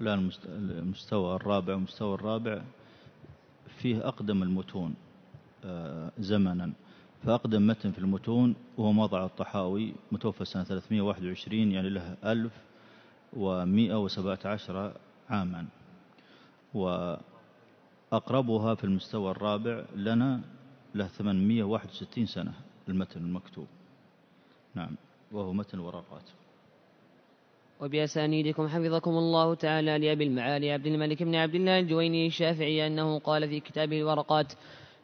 لا المستوى الرابع والمستوى الرابع فيه أقدم المتون آه، زمنا. فأقدم متن في المتون هو موضع الطحاوي متوفى سنة 321 يعني له 1117 عاما. وأقربها في المستوى الرابع لنا له 861 سنة المتن المكتوب. نعم وهو متن ورقات. وبأسانيدكم حفظكم الله تعالى لأبي المعالي عبد الملك بن عبد الله الجويني الشافعي أنه قال في كتابه الورقات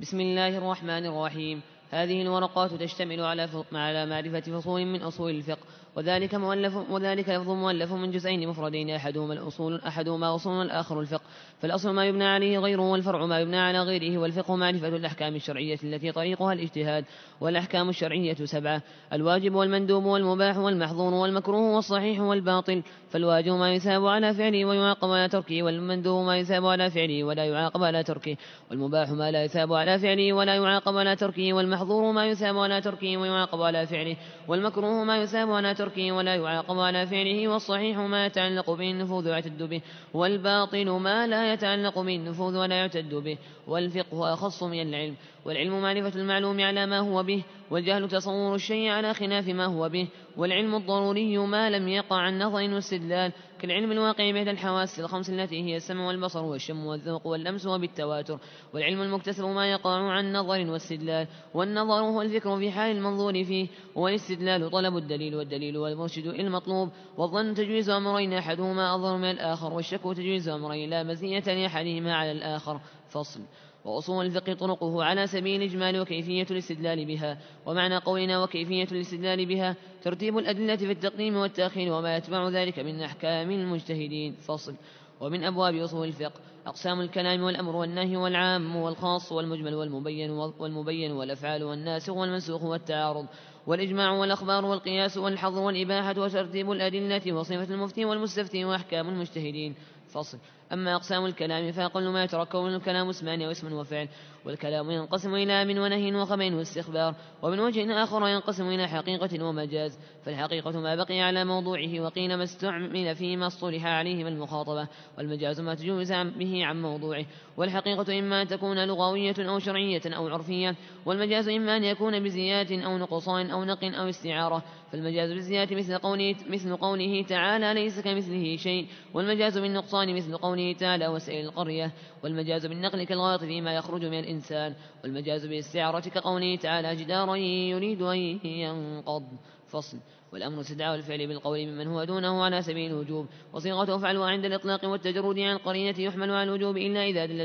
بسم الله الرحمن الرحيم. هذه الورقات تشتمل على على معرفة فصول من أصول الفقه وذلك مؤلف وذلك لفظ مؤلف من جزئين مفردين أحدهما الأصول أحدهما أصول والآخر الفقه. فالأصل ما يبنى عليه غيره والفرع ما يبنى على غيره والفقه معرفة الأحكام الشرعية التي طريقها الاجتهاد والأحكام الشرعية سبعة. الواجب والمندوب والمباح والمحظور والمكروه والصحيح والباطل. فالواجب ما يثاب على فعله ويعاقب على تركه والمندوب ما يثاب على فعله ولا يعاقب على تركه. والمباح ما لا يثاب على فعله ولا يعاقب على تركه والمحظور ما يثاب على تركه ويعاقب على فعله والمكروه ما يثاب على تركه ولا يعاقب على فعله والصحيح ما يتعلق به النفوذ ويعتد به والباطل ما لا يتعلق به النفوذ ولا يعتد به والفقه أخص من العلم والعلم معرفة المعلوم على ما هو به والجهل تصور الشيء على خلاف ما هو به والعلم الضروري ما لم يقع عن نظر واستدلال كالعلم الواقع بين الحواس الخمس التي هي السمع والبصر والشم والذوق واللمس وبالتواتر. والعلم المكتسب ما يقع عن نظر واستدلال والنظر هو الفكر في حال المنظور فيه. والاستدلال طلب الدليل والدليل والمرشد المطلوب. والظن تجويز أمرين أحدهما أظهر من الآخر والشك تجويز أمرين لا مزية لأحدهما على الآخر. فصل. وأصول الفقه طرقه على سبيل الإجمال وكيفية الاستدلال بها ومعنى قولنا وكيفية الاستدلال بها ترتيب الأدلة في التقديم والتأخير وما يتبع ذلك من أحكام المجتهدين. فصل. ومن أبواب أصول الفقه أقسام الكلام والأمر والنهي والعام والخاص والمجمل والمبين والمبين والأفعال والناسخ والمنسوخ والتعارض والإجماع والأخبار والقياس والحظر والإباحة وترتيب الأدلة وصفة المفتي والمستفتي وأحكام المجتهدين. فصل. أما أقسام الكلام فأقل ما يتركب من الكلام اسمان أو اسم وفعل. والكلام ينقسم إلى من ونهي وخبر واستخبار ومن وجه آخر ينقسم إلى حقيقة ومجاز فالحقيقة ما بقي على موضوعه وقيل ما استعمل فيما اصطلح عليه من المخاطبة والمجاز ما تجوز به عن موضوعه والحقيقة إما أن تكون لغوية أو شرعية أو عرفية والمجاز إما أن يكون بزيادة أو نقصان أو نق أو استعارة فالمجاز بالزيادة مثل قوله, مثل قوله تعالى ليس كمثله شيء والمجاز بالنقصان مثل قوله تعالى وسائل القرية والمجاز بالنقل كالغائط فيما يخرج من الإنسان والمجاز بالاستعارة كقوله تعالى جدارا يريد أن ينقض فصل والأمر استدعاء الفعل بالقول ممن هو دونه على سبيل الوجوب وصيغته فعلها عند الإطلاق والتجرد عن القرينة يحمل على الوجوب إلا إذا دل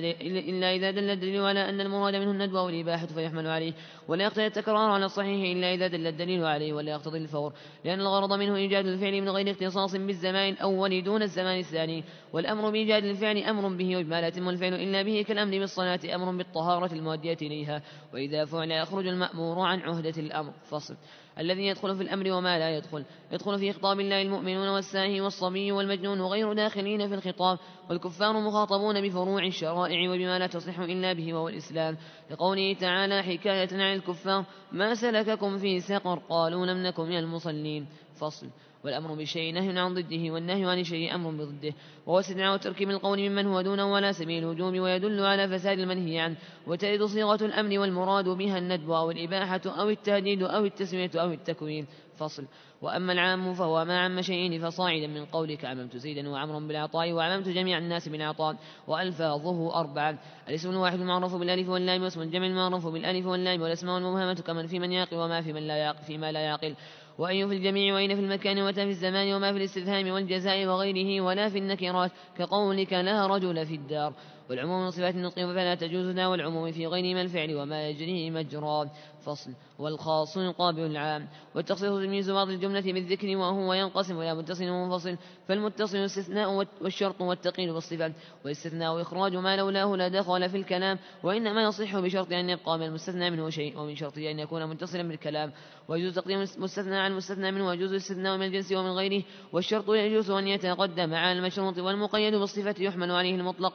إلا إذا دل الدليل على أن المراد منه الندب أو الإباحة فيحمل عليه ولا يقتضي التكرار على الصحيح إلا إذا دل الدليل عليه ولا يقتضي الفور لأن الغرض منه إيجاد الفعل من غير اختصاص بالزمان الأول دون الزمان الثاني والأمر بإيجاد الفعل أمر به وما لا يتم الفعل إلا به كالأمر بالصلاة أمر بالطهارة المؤدية إليها وإذا فعل يخرج المأمور عن عهدة الأمر. فصل. الذي يدخل في الأمر وما لا يدخل. يدخل في خطاب الله المؤمنون والساهي والصبي والمجنون وغير داخلين في الخطاب. والكفار مخاطبون بفروع الشرائع وبما لا تصح إلا به وهو الإسلام. لقوله تعالى حكاية عن الكفار ما سلككم في سقر؟ قالوا لم نكن من المصلين. فصل. والأمر بشيء نهي عن ضده والنهي عن شيء أمر بضده. وهو استدعاء تركيب القول ممن هو دونه ولا سبيل الوجوب ويدل على فساد المنهي عنه. وترد صيغة الأمر والمراد بها الندب أو الإباحة أو التهديد أو التسمية أو التكوين. فصل. وأما العام فهو ما عم شيئين فصاعدا من قولك عممت زيدا وعمرا بالعطاء وعممت جميع الناس بالعطاء وألفاظه أربعة الاسم الواحد المعروف بالألف واللام واسم الجمع المعروف بالألف واللام والأسماء المبهمة كمن في من يعقل وما في من لا يعقل فيما لا يعقل وأي في الجميع وأين في المكان ومتى في الزمان وما في الاستفهام والجزاء وغيره ولا في النكرات كقولك لا رجل في الدار والعموم من صفات النطق فلا تجوز دعوى العموم في غير ما الفعل وما يجري مجرى. فصل. والخاص يقابل العام. والتخصيص تمييز بعض الجملة بالذكر وهو ينقسم إلى متصل ومنفصل. فالمتصل الاستثناء والشرط والتقييد والصفة والاستثناء إخراج ما لولاه لا دخل في الكلام. وإنما يصح بشرط أن يبقى من المستثنى منه شيء ومن شرطه أن يكون متصلا بالكلام. ويجوز تقديم المستثنى عن المستثنى منه ويجوز الاستثناء من الجنس ومن غيره. والشرط يجوز أن يتقدم على المشروط والمقيد بالصفة يحمل عليه المطلق.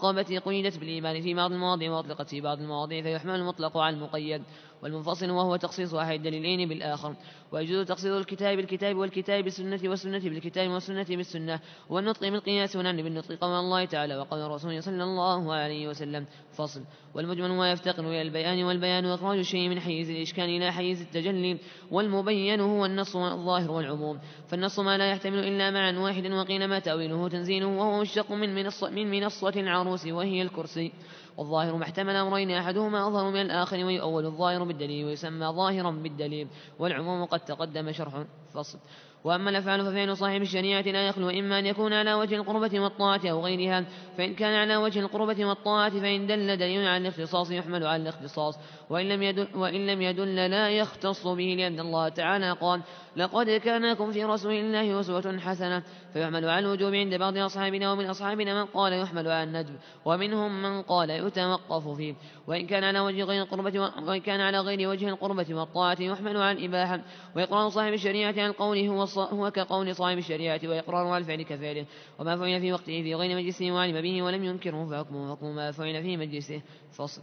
كالرقبة قيدت بالإيمان في بعض المواضع وأطلقت في بعض المواضع فيحمل المطلق على المقيد. والمنفصل وهو تخصيص أحد الدليلين بالآخر. ويجوز تخصيص الكتاب بالكتاب والكتاب بالسنة والسنة بالكتاب والسنة بالسنة. والنطق بالقياس ونعني بالنطق. قول الله تعالى وقول الرسول صلى الله عليه وسلم. فصل. والمجمل ما يفتقر إلى البيان والبيان إخراج الشيء من حيز الإشكال إلى حيز التجلي. والمبين هو النص الظاهر والعموم. فالنص ما لا يحتمل إلا معنى واحد وقيل ما تأويله تنزيله وهو مشتق من منصة, من منصة العروس وهي الكرسي. والظاهر ما احتمل أمرين أحدهما أظهر من الآخر ويؤول الظاهر بالدليل ويسمى ظاهرا بالدليل والعموم قد تقدم شرح فصل. وأما الأفعال ففعل صاحب الشريعة لا يخلو إما أن يكون على وجه القربة والطاعة أو غيرها. فإن كان على وجه القربة والطاعة فإن دل دليل على الاختصاص يحمل على الاختصاص. وإن لم يدل, وإن لم يدل لا يختص به لأن الله تعالى قال لقد كان لكم في رسول الله أسوة حسنة. فيحمل على الوجوب عند بعض أصحابنا ومن أصحابنا من قال يحمل على الندب ومنهم من قال يتوقف فيه. وإن كان على وجه غير القربة وإن كان على غير وجه القربة والطاعة يحمل على الإباحة. وإقرار صاحب الشريعة عن قوله هو, هو كقول صاحب الشريعة وإقرار على الفعل كفعله. وما فعل في وقته في غير مجلسه وعلم به ولم ينكره فحكمه حكم ما فعل في مجلسه. فصل.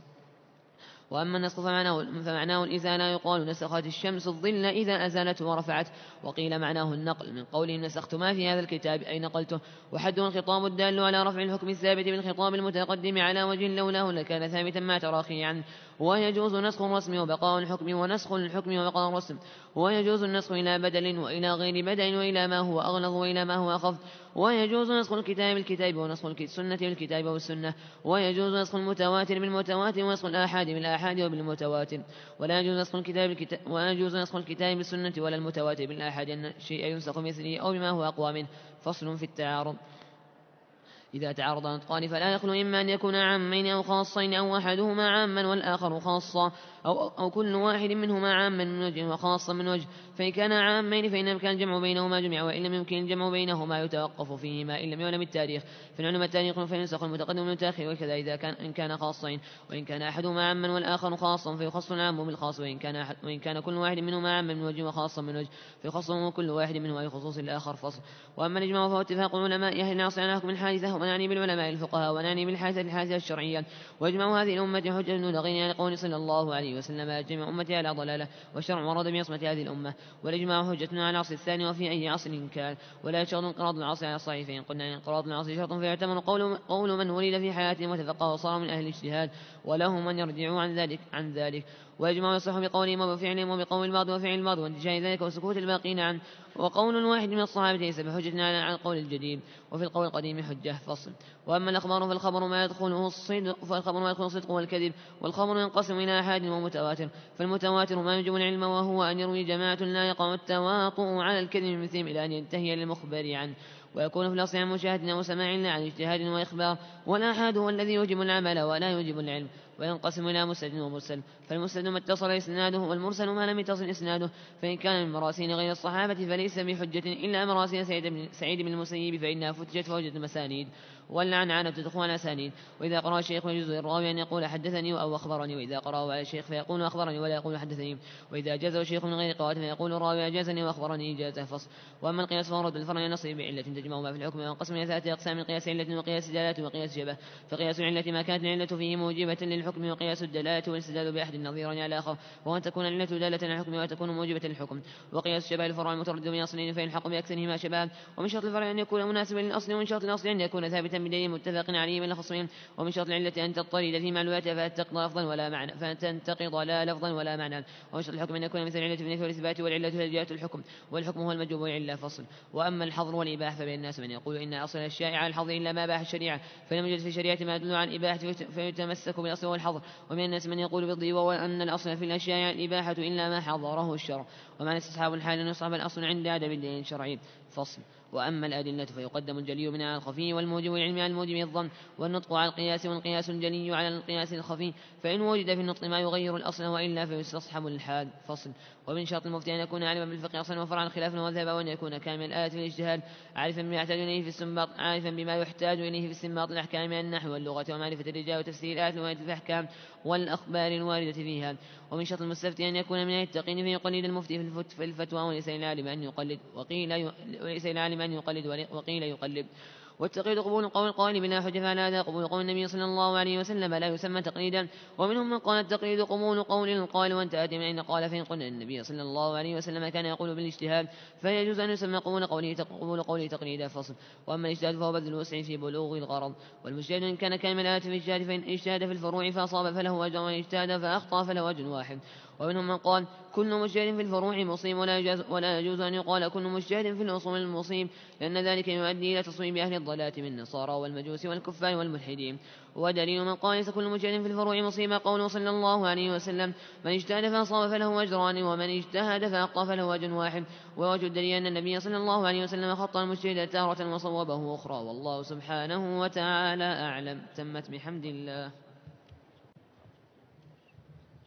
وأما النسخ فمعناه, فمعناه الإزالة يقال نسخت الشمس الظل إذا أزالته ورفعت. وقيل معناه النقل من قوله نسخت ما في هذا الكتاب أي نقلته. وحده الخطاب الدال على رفع الحكم الثابت بالخطاب المتقدم على وجه لولاه لكان ثابتا ما تراخي عنه ويجوز نسخ الرسم وبقاء الحكم ونسخ الحكم وبقاء الرسم. ويجوز النسخ إلى بدل وإلى غير بدل وإلى ما هو أغلظ وإلى ما هو أخف. ويجوز نسخ الكتاب بالكتاب ونسخ السنة بالكتاب والسنة. ويجوز نسخ المتواتر بالمتواتر ونسخ الآحاد بالآحاد وبالمتواتر. ولا يجوز نسخ الكتاب بالكتاب ولا يجوز نسخ الكتاب بالسنة ولا المتواتر بالآحاد. أن شيء ينسخ مثله أو بما هو أقوى منه. فصل في التعارض. إذا تعارض نطقان فلا يخلو إما أن يكون عامين أو خاصين أو أحدهما عاما والآخر خاصا. أو, أو كل واحد منهما عاما من وجه وخاصا من وجه فإن كان عامين فإن يمكن الجمع بينهما جميعا وإن لم يمكن الجمع بينهما يتوقف فيهما إن لم يعلم التاريخ فنعلم التاريخ فينسخ المتقدم من المتأخر وكذا إذا كان إن كان خاصين وإن كان أحدهما عاما والآخر خاصا فيخص العام بالخاص وإن كان أحد وإن كان كل واحد منهما عاما من وجه وخاصا من وجه فيخص كل واحد منهما بخصوص الآخر فصل. وأما الإجماع فهو اتفاق علماء أهل العصر على حكم الحادثة ونعني بالعلماء الفقهاء ونعني بالحادثة الحادثة الشرعية. وإجماع هذه الأمة حجة دون غير عن قول صلى الله عليه وسلم أجمع أمتي على ضلالة والشرع ورد بعصمة هذه الأمة والإجماع حجة على العصر الثاني وفي أي عصر كان ولا يشترط انقراض العصر على الصحيح فإن قلنا انقراض العصر شرط فيعتمر قول, قول من ولد في حياته وتفقه وصار من أهل الاجتهاد وله من يرجع عن ذلك عن ذلك ويجمع يصح بقولهم وبفعلهم وبقول البعض وفعل البعض وانتشاء ذلك وسكوت الباقين عنه وقول واحد من الصحابة ليس بحجة على القول الجديد وفي القول القديم حجة فصل. وأما الأخبار فالخبر ما يدخله الصدق فالخبر ما يدخل الصدق والكذب والخبر ينقسم إلى أحاد ومتواتر. فالمتواتر ما يجب العلم وهو أن يروي جماعة لا يقع التواطؤ على الكذب مثلهم إلى أن ينتهي للمخبر عنه. ويكون في الأصل عن مشاهد أو سماع لا عن اجتهاد وإخبار والآحاد هو الذي يوجب العمل ولا يوجب العلم. وينقسم إلى مسند ومرسل. فالمسند ما اتصل إسناده والمرسل ما لم يتصل إسناده. فإن كان من مراسين غير الصحابة فليس بحجة إلا مراسين سعيد بن المسيب فإنها فتجت فوجدت مسانيد والعنعنة تدخل أسانيد وإذا قرأ الشيخ يجوز الراوي أن يقول حدثني أو أخبرني. وإذا قرأه على الشيخ فيقول أخبرني ولا يقول حدثني. وإذا أجازه الشيخ من غير قراءة فيقول الراوي أجازني وأخبرني إجازة فصل. وأما القياس فهو رد الفرع النصي بعلة تجمع ما في الحكم وينقسم إلى ثلاثة أقسام قياس علة وقياس دلالة وقياس شبه فقياس العلة ما كانت العلة فيه موجبة للحكم وقياس الدلالة والاستدلال بأحد النظيرين على آخر. وأن تكون العلة دالة على الحكم وتكون موجبة للحكم. وقياس الشبه الفرع المتردد من أصلين فيلحق بأكثرهما شباب. ومن شرط الفرع أن يكون مناسبا للأصل ومن شرط الأصل أن يكون ثابتا بدليل متفق عليه من الخصمين ومن شرط العلة أن تضطرد في معلوماتها فتنتقض لفظا ولا معنى فتنتقض لا لفظا ولا معنى. ومن شرط الحكم أن يكون مثل العلة في النفي والإثبات والعلة هي جهة الحكم والحكم هو المجوب والعلة فصل. وأما الحظر والإباحة فبين الناس من يقول إن أصل الأشياء على الحظر إلا ما باح الشريعة فلم يوجد في الشريعة ما يدل عن إباحة فيتمسك بالأصل والحظر. ومن الناس من يقول بالضي وهو أن الأصل في الأشياء الإباحة إلا ما حظره الشرع. ومعنى استصحاب الحال أن يصحب الأصل عند عدم الدين الشرعي. فصل. وأما الأدلة فيقدم الجلي منها على الخفي والموجب والعلم على الموجب الظن والنطق على القياس والقياس الجلي على القياس الخفي. فإن وجد في النطق ما يغير الأصل وإلا فيستصحب الحال فصل. ومن شرط المفتي أن يكون عالما بالفقه أصلا وفرعا خلافا وذهبا وأن يكون كامل الآية في الاجتهاد عارفا بما يحتاج إليه في السنباط عارفا بما يحتاج إليه في استنباط الأحكام من النحو واللغة ومعرفة الرجال وتفسير الآيات في الأحكام والأخبار الواردة فيها. ومن شرط المستفتي أن يكون من المتقين فيقلد المفتي في الفتوى وليس للعالم أن يقلد. وقيل وليس للعالم أن يقلد وقيل يقلد. والتقليد قبول قول القائل بلا حجة فعلى هذا قبول قول النبي صلى الله عليه وسلم لا يسمى تقليدا. ومنهم من قال التقليد قبول قول القائل وانتهت من أين قال فإن قلنا النبي صلى الله عليه وسلم كان يقول بالاجتهاد. فيجوز أن يسمى قبول قوله قبول قوله تقليدا فصل. وأما الاجتهاد فهو بذل الوسع في بلوغ الغرض. والمجتهد إن كان كامل في الاجتهاد فإن اجتهد في الفروع فأصاب فله أجر وإن اجتهد فأخطأ فله أجر واحد. ومنهم من قال كل مجتهد في الفروع مصيب ولا يجوز, ولا يجوز أن يقال كل مجتهد في الأصول المصيب لأن ذلك يؤدي إلى تصويب أهل الضلاة من النصارى والمجوس والكفار والملحدين. ودليل من قال ليس كل مجتهد في الفروع مصيب قوله صلى الله عليه وسلم من اجتهد فأصاب فله أجران ومن اجتهد فأخطأ فله أجر واحد. ووجه الدليل أن النبي صلى الله عليه وسلم خط المجتهد تارة وصوبه أخرى والله سبحانه وتعالى أعلم. تمت بحمد الله.